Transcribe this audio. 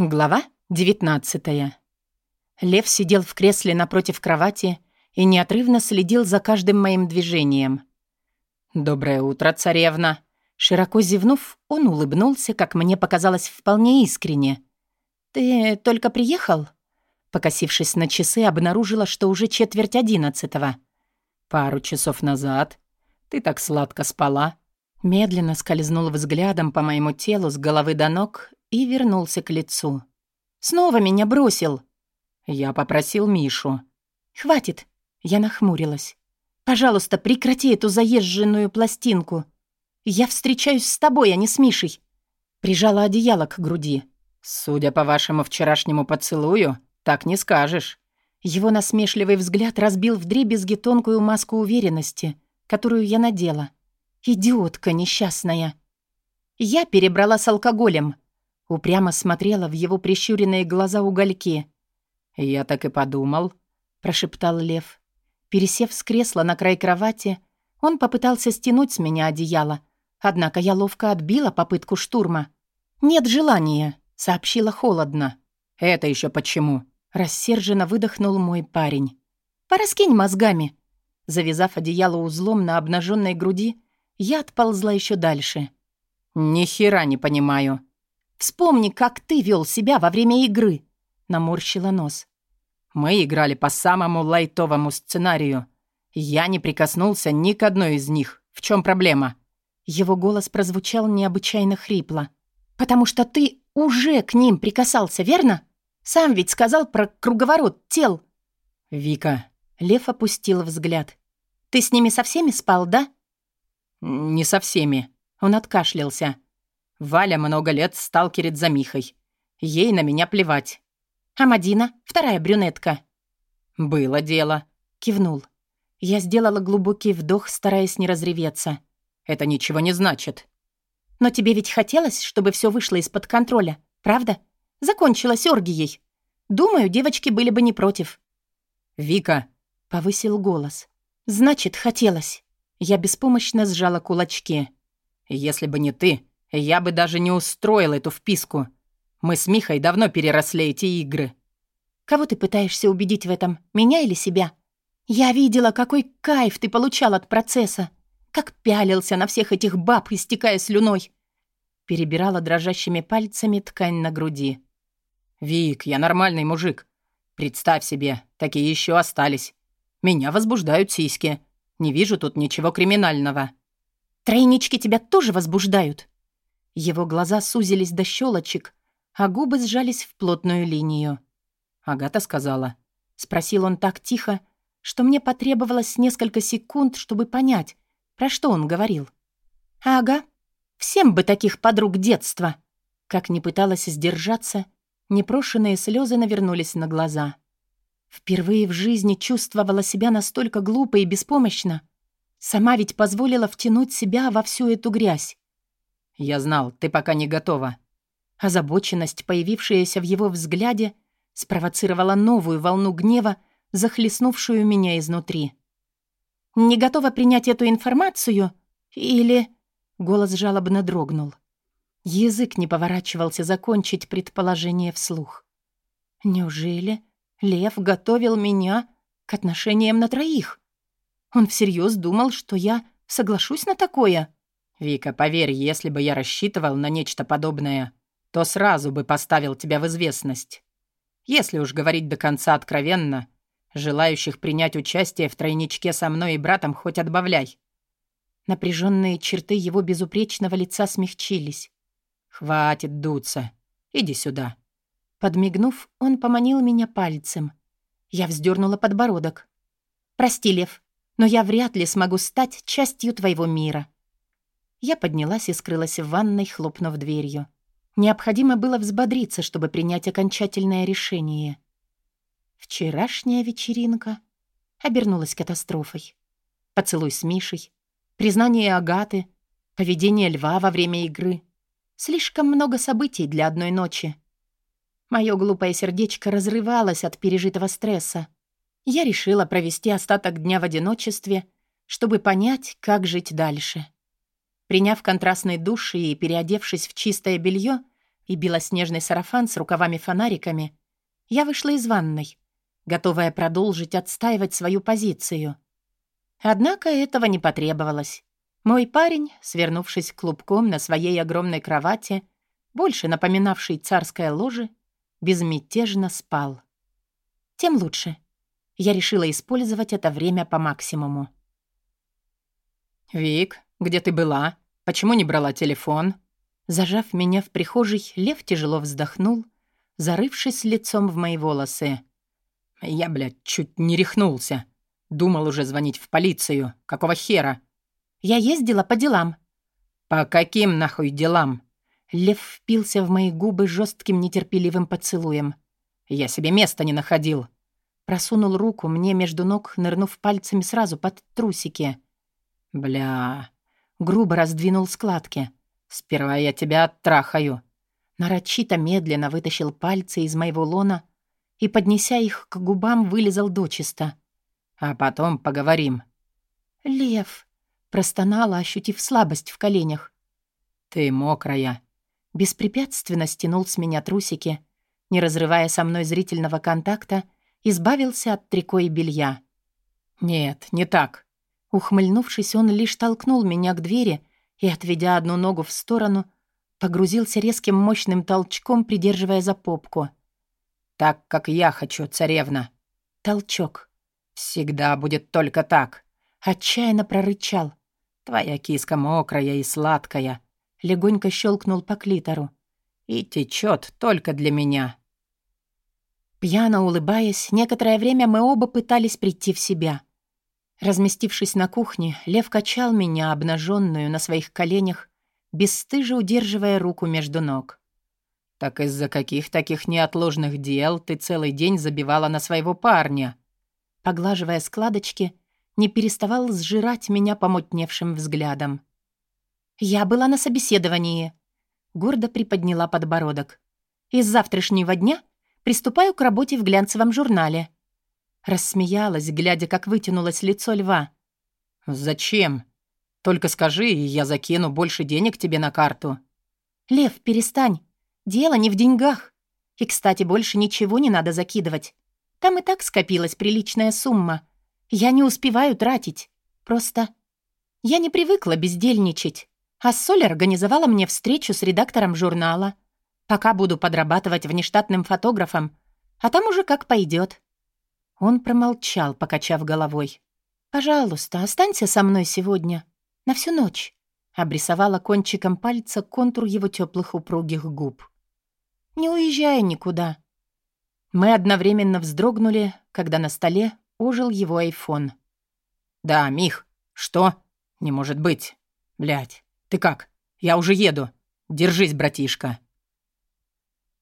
Глава 19 Лев сидел в кресле напротив кровати и неотрывно следил за каждым моим движением. «Доброе утро, царевна!» Широко зевнув, он улыбнулся, как мне показалось, вполне искренне. «Ты только приехал?» Покосившись на часы, обнаружила, что уже четверть одиннадцатого. «Пару часов назад. Ты так сладко спала». Медленно скользнул взглядом по моему телу с головы до ног и вернулся к лицу. «Снова меня бросил!» Я попросил Мишу. «Хватит!» Я нахмурилась. «Пожалуйста, прекрати эту заезженную пластинку. Я встречаюсь с тобой, а не с Мишей». Прижала одеяло к груди. «Судя по вашему вчерашнему поцелую, так не скажешь». Его насмешливый взгляд разбил вдребезги тонкую маску уверенности, которую я надела. «Идиотка несчастная». Я перебрала с алкоголем — Упрямо смотрела в его прищуренные глаза угольки. «Я так и подумал», — прошептал Лев. Пересев с кресла на край кровати, он попытался стянуть с меня одеяло, однако я ловко отбила попытку штурма. «Нет желания», — сообщила холодно. «Это еще почему?» — рассерженно выдохнул мой парень. «Пораскинь мозгами». Завязав одеяло узлом на обнаженной груди, я отползла еще дальше. «Ни хера не понимаю», Вспомни, как ты вел себя во время игры», — наморщила нос. «Мы играли по самому лайтовому сценарию. Я не прикоснулся ни к одной из них. В чем проблема?» Его голос прозвучал необычайно хрипло. «Потому что ты уже к ним прикасался, верно? Сам ведь сказал про круговорот тел». «Вика...» Лев опустил взгляд. «Ты с ними со всеми спал, да?» «Не со всеми». Он откашлялся. Валя много лет сталкерит за Михой. Ей на меня плевать. А Мадина, вторая брюнетка. «Было дело», — кивнул. Я сделала глубокий вдох, стараясь не разреветься. «Это ничего не значит». «Но тебе ведь хотелось, чтобы все вышло из-под контроля, правда? Закончилось оргией. Думаю, девочки были бы не против». «Вика», — повысил голос. «Значит, хотелось». Я беспомощно сжала кулачки. «Если бы не ты, я бы даже не устроил эту вписку. Мы с Михой давно переросли эти игры. Кого ты пытаешься убедить в этом, меня или себя? Я видела, какой кайф ты получал от процесса. Как пялился на всех этих баб, истекая слюной. Перебирала дрожащими пальцами ткань на груди. «Вик, я нормальный мужик. Представь себе, такие еще остались. Меня возбуждают сиськи. Не вижу тут ничего криминального». «Тройнички тебя тоже возбуждают?» Его глаза сузились до щелочек, а губы сжались в плотную линию. Агата сказала. Спросил он так тихо, что мне потребовалось несколько секунд, чтобы понять, про что он говорил. «Ага, всем бы таких подруг детства!» Как ни пыталась сдержаться, непрошенные слезы навернулись на глаза. Впервые в жизни чувствовала себя настолько глупо и беспомощно. Сама ведь позволила втянуть себя во всю эту грязь. «Я знал, ты пока не готова». Озабоченность, появившаяся в его взгляде, спровоцировала новую волну гнева, захлестнувшую меня изнутри. «Не готова принять эту информацию? Или...» Голос жалобно дрогнул. Язык не поворачивался закончить предположение вслух. «Неужели Лев готовил меня к отношениям на троих? Он всерьез думал, что я соглашусь на такое?» «Вика, поверь, если бы я рассчитывал на нечто подобное, то сразу бы поставил тебя в известность. Если уж говорить до конца откровенно, желающих принять участие в тройничке со мной и братом хоть отбавляй». Напряженные черты его безупречного лица смягчились. «Хватит дуться. Иди сюда». Подмигнув, он поманил меня пальцем. Я вздернула подбородок. «Прости, Лев, но я вряд ли смогу стать частью твоего мира». Я поднялась и скрылась в ванной, хлопнув дверью. Необходимо было взбодриться, чтобы принять окончательное решение. Вчерашняя вечеринка обернулась катастрофой. Поцелуй с Мишей, признание Агаты, поведение льва во время игры. Слишком много событий для одной ночи. Моё глупое сердечко разрывалось от пережитого стресса. Я решила провести остаток дня в одиночестве, чтобы понять, как жить дальше. Приняв контрастный душ и переодевшись в чистое белье, и белоснежный сарафан с рукавами-фонариками, я вышла из ванной, готовая продолжить отстаивать свою позицию. Однако этого не потребовалось. Мой парень, свернувшись клубком на своей огромной кровати, больше напоминавшей царское ложе, безмятежно спал. Тем лучше. Я решила использовать это время по максимуму. «Вик, где ты была? Почему не брала телефон?» Зажав меня в прихожей, Лев тяжело вздохнул, зарывшись лицом в мои волосы. «Я, блядь, чуть не рехнулся. Думал уже звонить в полицию. Какого хера?» «Я ездила по делам». «По каким нахуй делам?» Лев впился в мои губы жестким нетерпеливым поцелуем. «Я себе места не находил». Просунул руку мне между ног, нырнув пальцами сразу под трусики. «Бля...» Грубо раздвинул складки. «Сперва я тебя оттрахаю». Нарочито медленно вытащил пальцы из моего лона и, поднеся их к губам, вылезал дочисто. «А потом поговорим». «Лев», — простонала, ощутив слабость в коленях. «Ты мокрая». Беспрепятственно стянул с меня трусики, не разрывая со мной зрительного контакта, избавился от трико и белья. «Нет, не так». Ухмыльнувшись, он лишь толкнул меня к двери и, отведя одну ногу в сторону, погрузился резким мощным толчком, придерживая за попку. «Так, как я хочу, царевна». Толчок. «Всегда будет только так». Отчаянно прорычал. «Твоя киска мокрая и сладкая». Легонько щелкнул по клитору. «И течет только для меня». Пьяно улыбаясь, некоторое время мы оба пытались прийти в себя. Разместившись на кухне, Лев качал меня, обнаженную, на своих коленях, бесстыже удерживая руку между ног. «Так из-за каких таких неотложных дел ты целый день забивала на своего парня?» Поглаживая складочки, не переставал сжирать меня помутневшим взглядом. «Я была на собеседовании», — гордо приподняла подбородок. «Из завтрашнего дня приступаю к работе в глянцевом журнале». Рассмеялась, глядя, как вытянулось лицо льва. «Зачем? Только скажи, и я закину больше денег тебе на карту». «Лев, перестань. Дело не в деньгах. И, кстати, больше ничего не надо закидывать. Там и так скопилась приличная сумма. Я не успеваю тратить. Просто я не привыкла бездельничать. А Соль организовала мне встречу с редактором журнала. Пока буду подрабатывать внештатным фотографом, а там уже как пойдет. Он промолчал, покачав головой. «Пожалуйста, останься со мной сегодня. На всю ночь». Обрисовала кончиком пальца контур его теплых упругих губ. «Не уезжай никуда». Мы одновременно вздрогнули, когда на столе ожил его айфон. «Да, Мих, что? Не может быть. Блядь, ты как? Я уже еду. Держись, братишка».